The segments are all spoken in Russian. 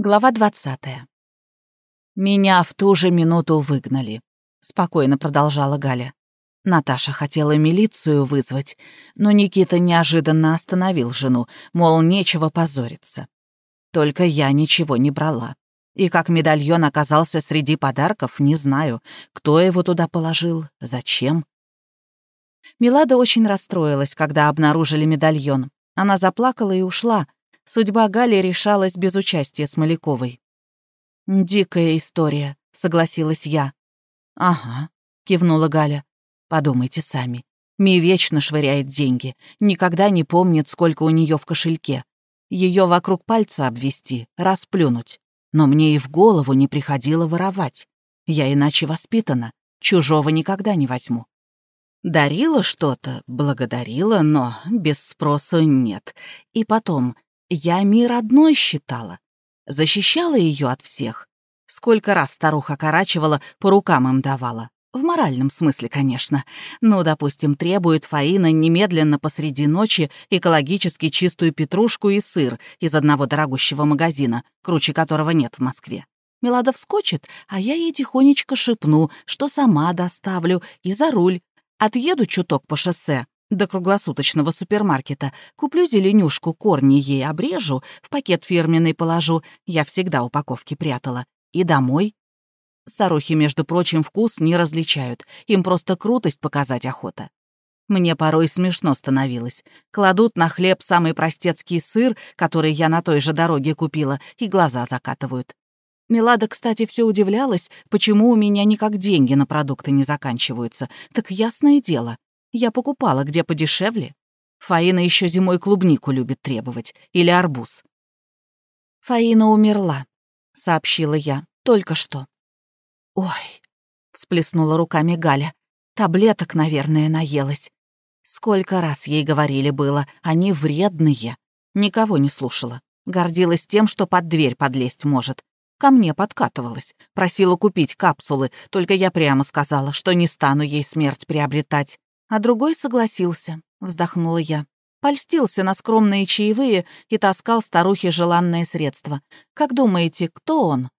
Глава двадцатая. «Меня в ту же минуту выгнали», — спокойно продолжала Галя. Наташа хотела милицию вызвать, но Никита неожиданно остановил жену, мол, нечего позориться. Только я ничего не брала. И как медальон оказался среди подарков, не знаю, кто его туда положил, зачем. Милада очень расстроилась, когда обнаружили медальон. Она заплакала и ушла, судьба Гали решалась без участия Смоляковой. «Дикая история», — согласилась я. «Ага», — кивнула Галя. «Подумайте сами. Ми вечно швыряет деньги, никогда не помнит, сколько у нее в кошельке. Ее вокруг пальца обвести, расплюнуть. Но мне и в голову не приходило воровать. Я иначе воспитана, чужого никогда не возьму. Дарила что-то, благодарила, но без спроса нет. И потом, я мир одной считала. Защищала ее от всех. Сколько раз старуха корачивала, по рукам им давала. В моральном смысле, конечно. Ну, допустим, требует Фаина немедленно посреди ночи экологически чистую петрушку и сыр из одного дорогущего магазина, круче которого нет в Москве. Мелада вскочит, а я ей тихонечко шепну, что сама доставлю, и за руль. Отъеду чуток по шоссе, до круглосуточного супермаркета. Куплю зеленюшку, корни ей обрежу, в пакет фирменный положу, я всегда упаковки прятала. И домой. Старухи, между прочим, вкус не различают, им просто крутость показать охота. Мне порой смешно становилось. Кладут на хлеб самый простецкий сыр, который я на той же дороге купила, и глаза закатывают. Милада, кстати, все удивлялась, почему у меня никак деньги на продукты не заканчиваются. Так ясное дело, я покупала где подешевле. Фаина еще зимой клубнику любит требовать. Или арбуз. Фаина умерла, сообщила я. Только что. Ой, всплеснула руками Галя. Таблеток, наверное, наелась. Сколько раз ей говорили было, они вредные. Никого не слушала. Гордилась тем, что под дверь подлезть может. Ко мне подкатывалась, просила купить капсулы, только я прямо сказала, что не стану ей смерть приобретать. А другой согласился, вздохнула я. Польстился на скромные чаевые и таскал старухе желанное средство. Как думаете, кто он?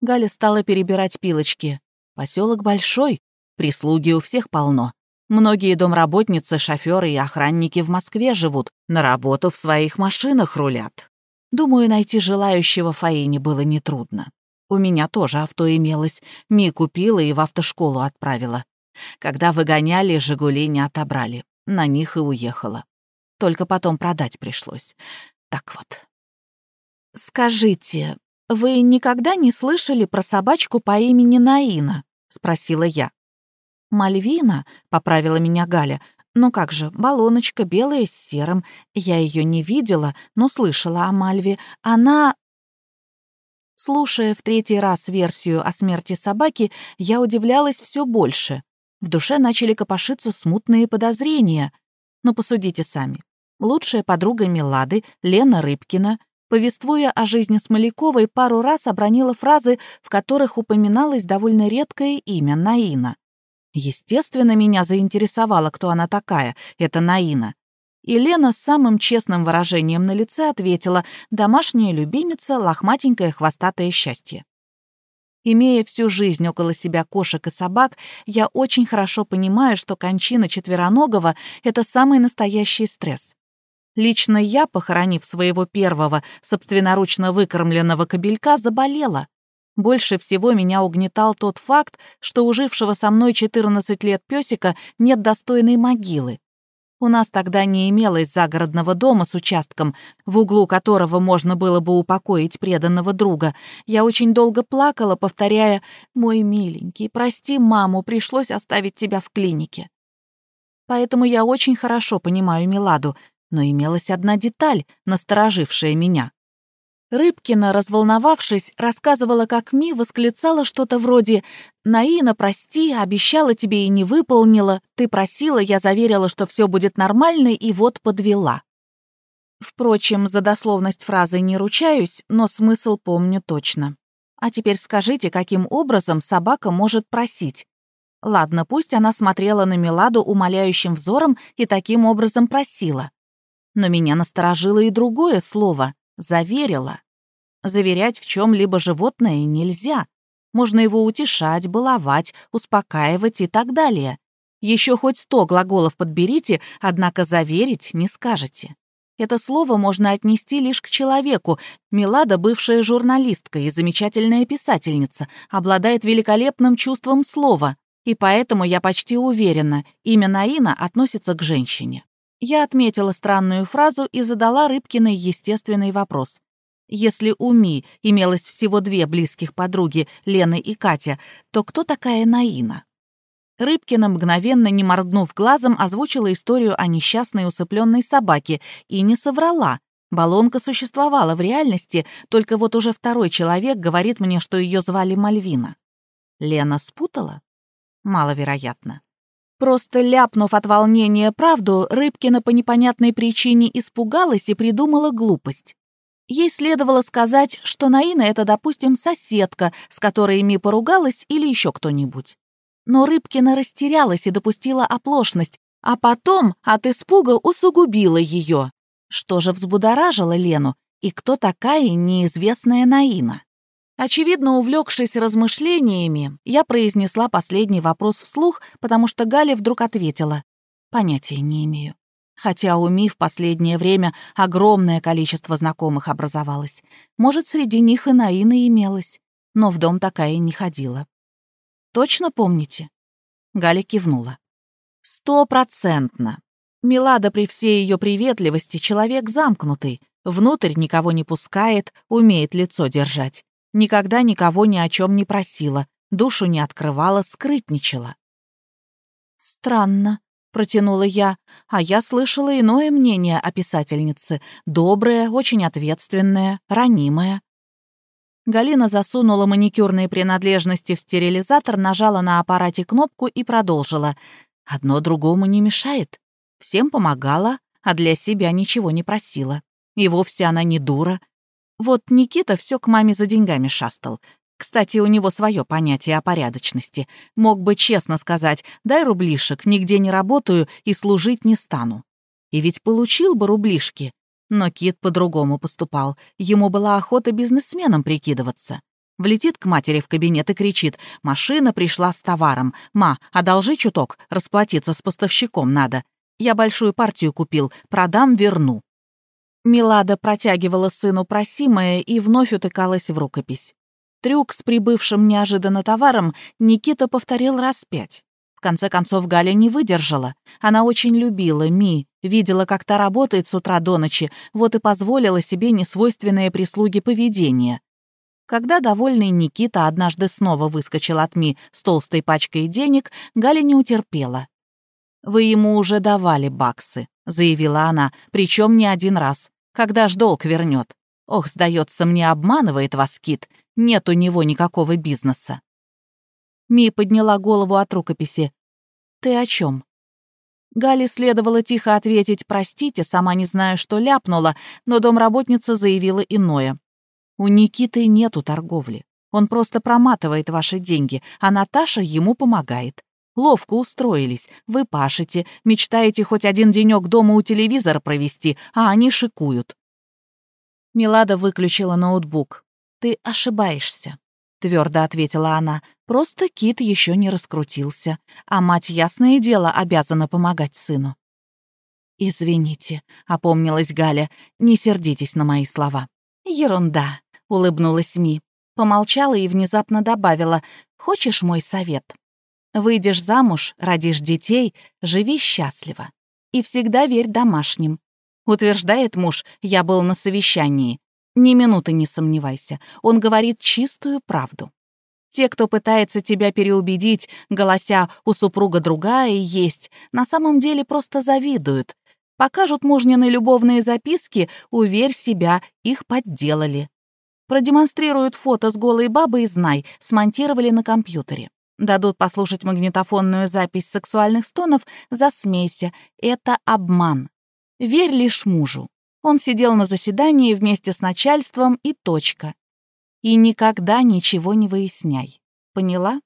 Галя стала перебирать пилочки. Поселок большой, прислуги у всех полно. Многие домработницы, шоферы и охранники в Москве живут, на работу в своих машинах рулят. Думаю, найти желающего Фаине было нетрудно. У меня тоже авто имелось. Ми купила и в автошколу отправила. Когда выгоняли, «Жигули» не отобрали. На них и уехала. Только потом продать пришлось. Так вот. «Скажите, вы никогда не слышали про собачку по имени Наина?» — спросила я. «Мальвина», — поправила меня Галя. «Ну как же, баллоночка белая с серым. Я ее не видела, но слышала о Мальве. Она...» Слушая в третий раз версию о смерти собаки, я удивлялась все больше. В душе начали копошиться смутные подозрения. Но посудите сами. Лучшая подруга Милады, Лена Рыбкина, повествуя о жизни Смоляковой, пару раз обронила фразы, в которых упоминалось довольно редкое имя Наина. Естественно, меня заинтересовало, кто она такая, это Наина. И Лена с самым честным выражением на лице ответила «домашняя любимица, лохматенькое хвостатое счастье». Имея всю жизнь около себя кошек и собак, я очень хорошо понимаю, что кончина четвероногого — это самый настоящий стресс. Лично я, похоронив своего первого, собственноручно выкормленного кобелька, заболела. Больше всего меня угнетал тот факт, что у жившего со мной 14 лет песика нет достойной могилы. У нас тогда не имелось загородного дома с участком, в углу которого можно было бы упокоить преданного друга. Я очень долго плакала, повторяя «Мой миленький, прости маму, пришлось оставить тебя в клинике». Поэтому я очень хорошо понимаю Миладу, но имелась одна деталь, насторожившая меня. Рыбкина, разволновавшись, рассказывала, как Ми восклицала что-то вроде «Наина, прости, обещала тебе и не выполнила, ты просила, я заверила, что все будет нормально, и вот подвела». Впрочем, за дословность фразы не ручаюсь, но смысл помню точно. А теперь скажите, каким образом собака может просить? Ладно, пусть она смотрела на Меладу умоляющим взором и таким образом просила. Но меня насторожило и другое слово — заверила. Заверять в чем-либо животное нельзя. Можно его утешать, баловать, успокаивать и так далее. Еще хоть сто глаголов подберите, однако заверить не скажете. Это слово можно отнести лишь к человеку. Милада, бывшая журналистка и замечательная писательница, обладает великолепным чувством слова, и поэтому я почти уверена, имя Наина относится к женщине. Я отметила странную фразу и задала Рыбкиной естественный вопрос. Если у Ми имелось всего две близких подруги, Лена и Катя, то кто такая Наина? Рыбкина, мгновенно не моргнув глазом, озвучила историю о несчастной усыпленной собаке и не соврала. Баллонка существовала в реальности, только вот уже второй человек говорит мне, что ее звали Мальвина. Лена спутала? Маловероятно. Просто ляпнув от волнения правду, Рыбкина по непонятной причине испугалась и придумала глупость. Ей следовало сказать, что Наина — это, допустим, соседка, с которой Ми поругалась или еще кто-нибудь. Но Рыбкина растерялась и допустила оплошность, а потом от испуга усугубила ее. Что же взбудоражило Лену, и кто такая неизвестная Наина? Очевидно, увлекшись размышлениями, я произнесла последний вопрос вслух, потому что Галя вдруг ответила. «Понятия не имею. Хотя у Ми в последнее время огромное количество знакомых образовалось. Может, среди них и Наина имелась, но в дом такая не ходила. Точно помните?» Галя кивнула. «Стопроцентно. Милада при всей ее приветливости человек замкнутый, внутрь никого не пускает, умеет лицо держать. Никогда никого ни о чем не просила, душу не открывала, скрытничала». «Странно», протянула я, а я слышала иное мнение о писательнице. Добрая, очень ответственная, ранимая. Галина засунула маникюрные принадлежности в стерилизатор, нажала на аппарате кнопку и продолжила. Одно другому не мешает. Всем помогала, а для себя ничего не просила. И вовсе она не дура. Вот Никита все к маме за деньгами шастал. Кстати, у него свое понятие о порядочности. Мог бы честно сказать, дай рублишек, нигде не работаю и служить не стану. И ведь получил бы рублишки. Но Кит по-другому поступал. Ему была охота бизнесменом прикидываться. Влетит к матери в кабинет и кричит, «Машина пришла с товаром. Ма, одолжи чуток, расплатиться с поставщиком надо. Я большую партию купил, продам, верну». Милада протягивала сыну просимое и вновь утыкалась в рукопись. Трюк с прибывшим неожиданно товаром Никита повторил раз пять. В конце концов, Галя не выдержала. Она очень любила Ми, видела, как та работает с утра до ночи, вот и позволила себе несвойственное прислуги поведение. Когда довольный Никита однажды снова выскочил от Ми с толстой пачкой денег, Галя не утерпела. «Вы ему уже давали баксы», — заявила она, причем не один раз. «Когда ж долг вернет? Ох, сдается мне, обманывает вас Кит. Нет у него никакого бизнеса. Ми подняла голову от рукописи. «Ты о чем? Гали следовало тихо ответить «простите», сама не зная, что ляпнула, но домработница заявила иное. «У Никиты нету торговли. Он просто проматывает ваши деньги, а Наташа ему помогает. Ловко устроились. Вы пашете, мечтаете хоть один денек дома у телевизора провести, а они шикуют». Милада выключила ноутбук. «Ты ошибаешься», — твердо ответила она. «Просто Кит еще не раскрутился, а мать, ясное дело, обязана помогать сыну». «Извините», — опомнилась Галя, — «не сердитесь на мои слова». «Ерунда», — улыбнулась Ми. Помолчала и внезапно добавила, «Хочешь мой совет? Выйдешь замуж, родишь детей, живи счастливо. И всегда верь домашним. Утверждает муж, я был на совещании. Ни минуты не сомневайся, он говорит чистую правду. Те, кто пытается тебя переубедить, голося «у супруга другая есть», на самом деле просто завидуют. Покажут мужнины любовные записки, уверь себя, их подделали. Продемонстрируют фото с голой бабой и знай, смонтировали на компьютере. Дадут послушать магнитофонную запись сексуальных стонов, засмейся. Это обман. Верь лишь мужу. Он сидел на заседании вместе с начальством и точка. И никогда ничего не выясняй. Поняла?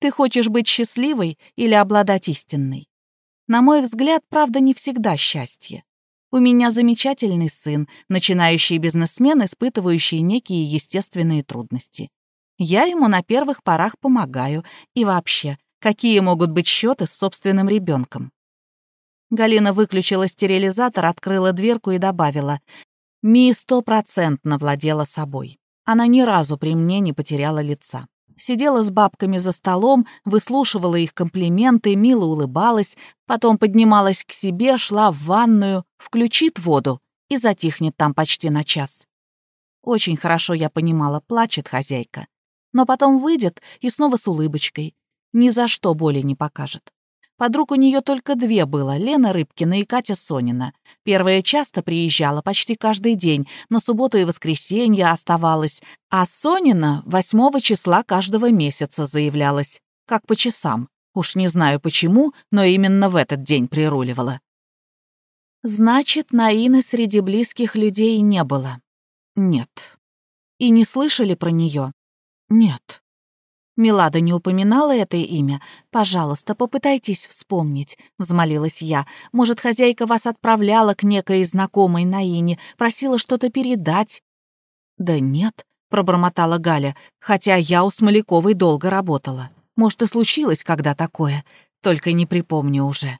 Ты хочешь быть счастливой или обладать истинной? На мой взгляд, правда не всегда счастье. У меня замечательный сын, начинающий бизнесмен, испытывающий некие естественные трудности. Я ему на первых порах помогаю. И вообще, какие могут быть счеты с собственным ребенком? Галина выключила стерилизатор, открыла дверку и добавила. Ми стопроцентно владела собой. Она ни разу при мне не потеряла лица. Сидела с бабками за столом, выслушивала их комплименты, мило улыбалась, потом поднималась к себе, шла в ванную, включит воду и затихнет там почти на час. Очень хорошо я понимала, плачет хозяйка. Но потом выйдет и снова с улыбочкой. Ни за что боли не покажет. Подруг у нее только две было — Лена Рыбкина и Катя Сонина. Первая часто приезжала, почти каждый день, на субботу и воскресенье оставалась, а Сонина восьмого числа каждого месяца заявлялась, как по часам. Уж не знаю почему, но именно в этот день прируливала. Значит, Наины среди близких людей не было. Нет. И не слышали про нее? Нет. Милада не упоминала это имя? Пожалуйста, попытайтесь вспомнить», — взмолилась я. «Может, хозяйка вас отправляла к некой знакомой Наине, просила что-то передать?» «Да нет», — пробормотала Галя, «хотя я у Смоляковой долго работала. Может, и случилось когда такое, только не припомню уже».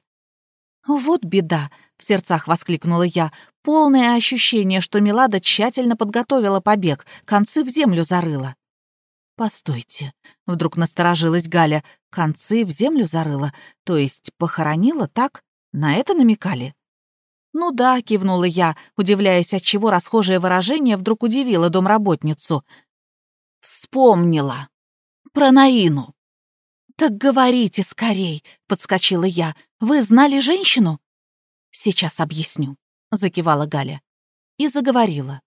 «Вот беда», — в сердцах воскликнула я, «полное ощущение, что Милада тщательно подготовила побег, концы в землю зарыла». «Постойте», — вдруг насторожилась Галя, «концы в землю зарыла, то есть похоронила, так? На это намекали?» «Ну да», — кивнула я, удивляясь, отчего расхожее выражение вдруг удивило домработницу. «Вспомнила. Про Наину». «Так говорите скорей», — подскочила я. «Вы знали женщину?» «Сейчас объясню», — закивала Галя. И заговорила.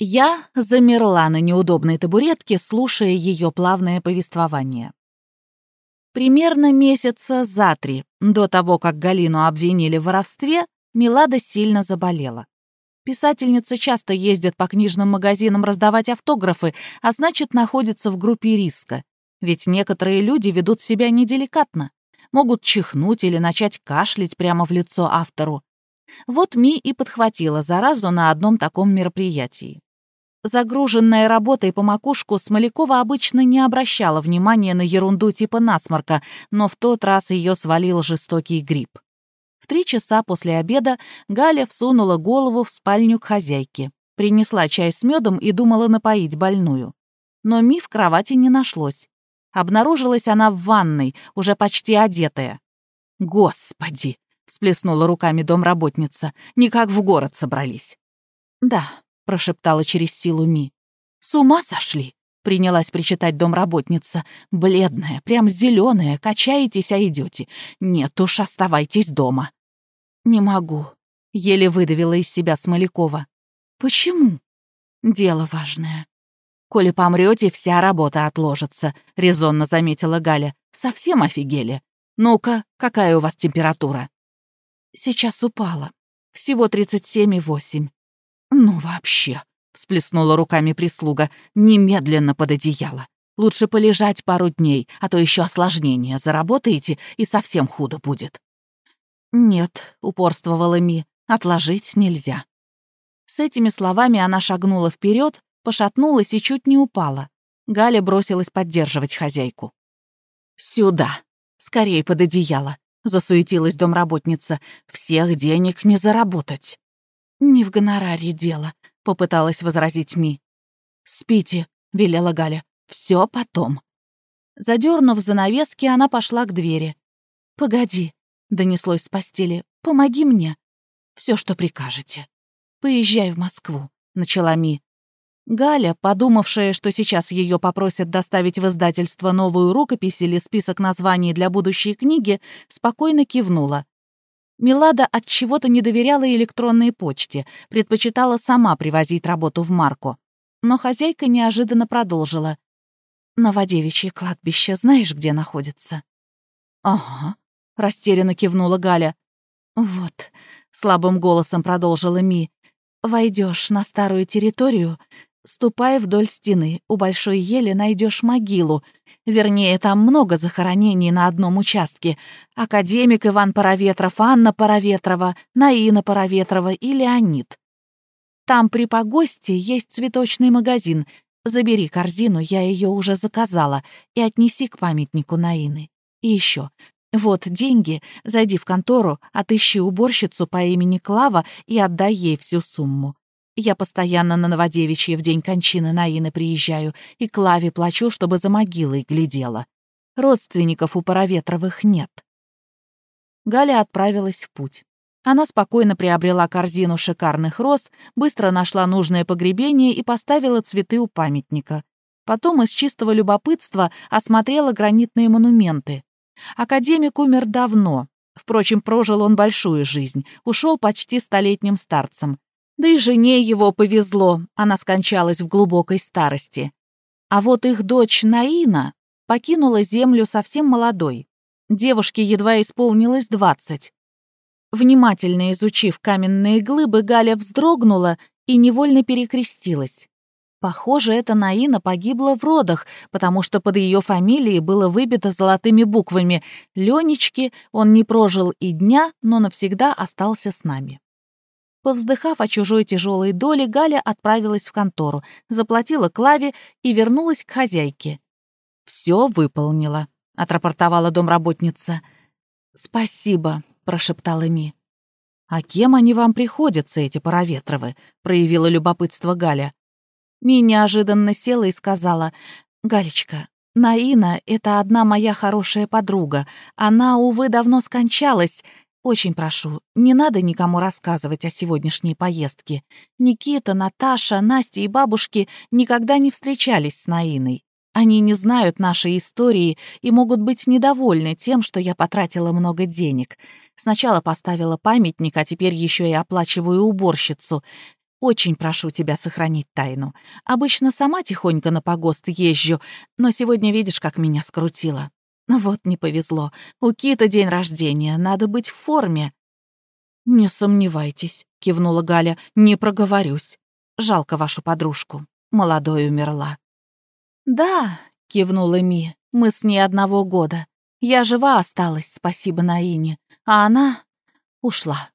Я замерла на неудобной табуретке, слушая ее плавное повествование. Примерно месяца за три до того, как Галину обвинили в воровстве, Милада сильно заболела. Писательница часто ездит по книжным магазинам раздавать автографы, а значит, находится в группе риска. Ведь некоторые люди ведут себя неделикатно. Могут чихнуть или начать кашлять прямо в лицо автору. Вот Ми и подхватила заразу на одном таком мероприятии. Загруженная работой по макушку, Смолякова обычно не обращала внимания на ерунду типа насморка, но в тот раз ее свалил жестокий грипп. В три часа после обеда Галя всунула голову в спальню к хозяйке, принесла чай с медом и думала напоить больную. Но Ми в кровати не нашлось. Обнаружилась она в ванной, уже почти одетая. «Господи!» — всплеснула руками домработница. «Никак в город собрались». «Да, — прошептала через силу Ми. «С ума сошли!» — принялась причитать домработница. «Бледная, прям зеленая, качаетесь, а идете. Нет уж, оставайтесь дома». «Не могу», — еле выдавила из себя Смолякова. «Почему?» «Дело важное». «Коли помрете, вся работа отложится», — резонно заметила Галя. «Совсем офигели? Ну-ка, какая у вас температура?» «Сейчас упала. Всего тридцать семь и восемь. «Ну вообще», — всплеснула руками прислуга, — «немедленно под одеяло. Лучше полежать пару дней, а то еще осложнение заработаете, и совсем худо будет». «Нет», — упорствовала Ми, — «отложить нельзя». С этими словами она шагнула вперед, пошатнулась и чуть не упала. Галя бросилась поддерживать хозяйку. «Сюда! Скорей под одеяло!» — засуетилась домработница. «Всех денег не заработать!» «Не в гонораре дело», — попыталась возразить Ми. «Спите», — велела Галя. «Все потом». Задернув занавески, она пошла к двери. «Погоди», — донеслось с постели, — «помоги мне». Все, что прикажете». «Поезжай в Москву», — начала Ми. Галя, подумавшая, что сейчас ее попросят доставить в издательство новую рукопись или список названий для будущей книги, спокойно кивнула. Милада от чего-то не доверяла электронной почте, предпочитала сама привозить работу в Марку. Но хозяйка неожиданно продолжила. «Новодевичье кладбище знаешь, где находится?» «Ага», — растерянно кивнула Галя. «Вот», — слабым голосом продолжила Ми, «войдешь на старую территорию, ступай вдоль стены, у большой ели найдешь могилу. Вернее, там много захоронений на одном участке. Академик Иван Параветров, Анна Параветрова, Наина Параветрова и Леонид. Там при погосте есть цветочный магазин. Забери корзину, я ее уже заказала, и отнеси к памятнику Наины. И еще. Вот деньги, зайди в контору, отыщи уборщицу по имени Клава и отдай ей всю сумму. Я постоянно на Новодевичье в день кончины Наины приезжаю и Клаве плачу, чтобы за могилой глядела. Родственников у Параветровых нет. Галя отправилась в путь. Она спокойно приобрела корзину шикарных роз, быстро нашла нужное погребение и поставила цветы у памятника. Потом из чистого любопытства осмотрела гранитные монументы. Академик умер давно. Впрочем, прожил он большую жизнь, ушел почти столетним старцем. Да и жене его повезло, она скончалась в глубокой старости. А вот их дочь Наина покинула землю совсем молодой. Девушке едва исполнилось двадцать. Внимательно изучив каменные глыбы, Галя вздрогнула и невольно перекрестилась. Похоже, эта Наина погибла в родах, потому что под ее фамилией было выбито золотыми буквами «Ленечки», он не прожил и дня, но навсегда остался с нами. Повздыхав о чужой тяжелой доле, Галя отправилась в контору, заплатила Клаве и вернулась к хозяйке. «Все выполнила», — отрапортовала домработница. «Спасибо», — прошептала Ми. «А кем они вам приходятся, эти Параветровы?» — проявила любопытство Галя. Ми неожиданно села и сказала, «Галечка, Наина — это одна моя хорошая подруга. Она, увы, давно скончалась. Очень прошу, не надо никому рассказывать о сегодняшней поездке. Никита, Наташа, Настя и бабушки никогда не встречались с Наиной. Они не знают нашей истории и могут быть недовольны тем, что я потратила много денег. Сначала поставила памятник, а теперь еще и оплачиваю уборщицу. Очень прошу тебя сохранить тайну. Обычно сама тихонько на погост езжу, но сегодня видишь, как меня скрутило. Вот не повезло. У Кита день рождения, надо быть в форме. «Не сомневайтесь», — кивнула Галя, — «не проговорюсь. Жалко вашу подружку. Молодой умерла». «Да», — кивнула Ми, — «мы с ней одного года. Я жива осталась, спасибо Наине, а она ушла».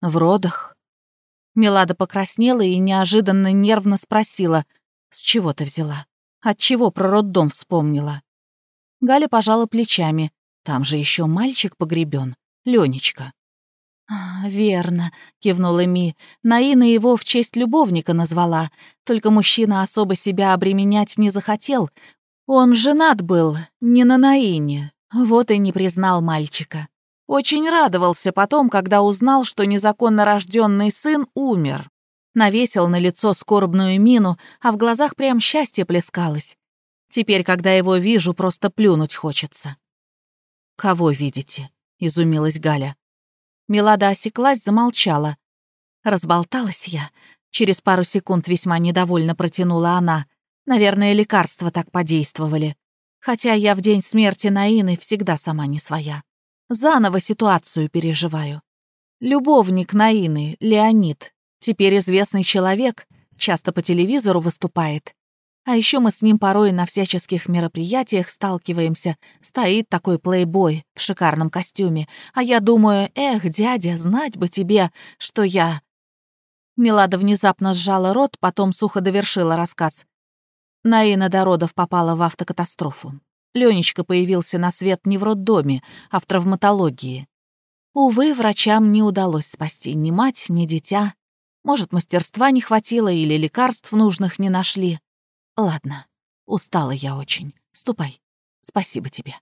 «В родах?» Милада покраснела и неожиданно нервно спросила, «С чего ты взяла? Отчего про роддом вспомнила?» Галя пожала плечами. Там же еще мальчик погребен, Ленечка. «А, «Верно», — кивнула Ми. «Наина его в честь любовника назвала. Только мужчина особо себя обременять не захотел. Он женат был, не на Наине. Вот и не признал мальчика. Очень радовался потом, когда узнал, что незаконно рожденный сын умер. Навесил на лицо скорбную мину, а в глазах прям счастье плескалось. Теперь, когда его вижу, просто плюнуть хочется». «Кого видите?» — изумилась Галя. Милада осеклась, замолчала. Разболталась я. Через пару секунд весьма недовольно протянула она. Наверное, лекарства так подействовали. Хотя я в день смерти Наины всегда сама не своя. Заново ситуацию переживаю. Любовник Наины, Леонид, теперь известный человек, часто по телевизору выступает. А еще мы с ним порой на всяческих мероприятиях сталкиваемся. Стоит такой плейбой в шикарном костюме. А я думаю, эх, дядя, знать бы тебе, что я... Милада внезапно сжала рот, потом сухо довершила рассказ. Наина до родов попала в автокатастрофу. Ленечка появился на свет не в роддоме, а в травматологии. Увы, врачам не удалось спасти ни мать, ни дитя. Может, мастерства не хватило или лекарств нужных не нашли. Ладно, устала я очень. Ступай. Спасибо тебе.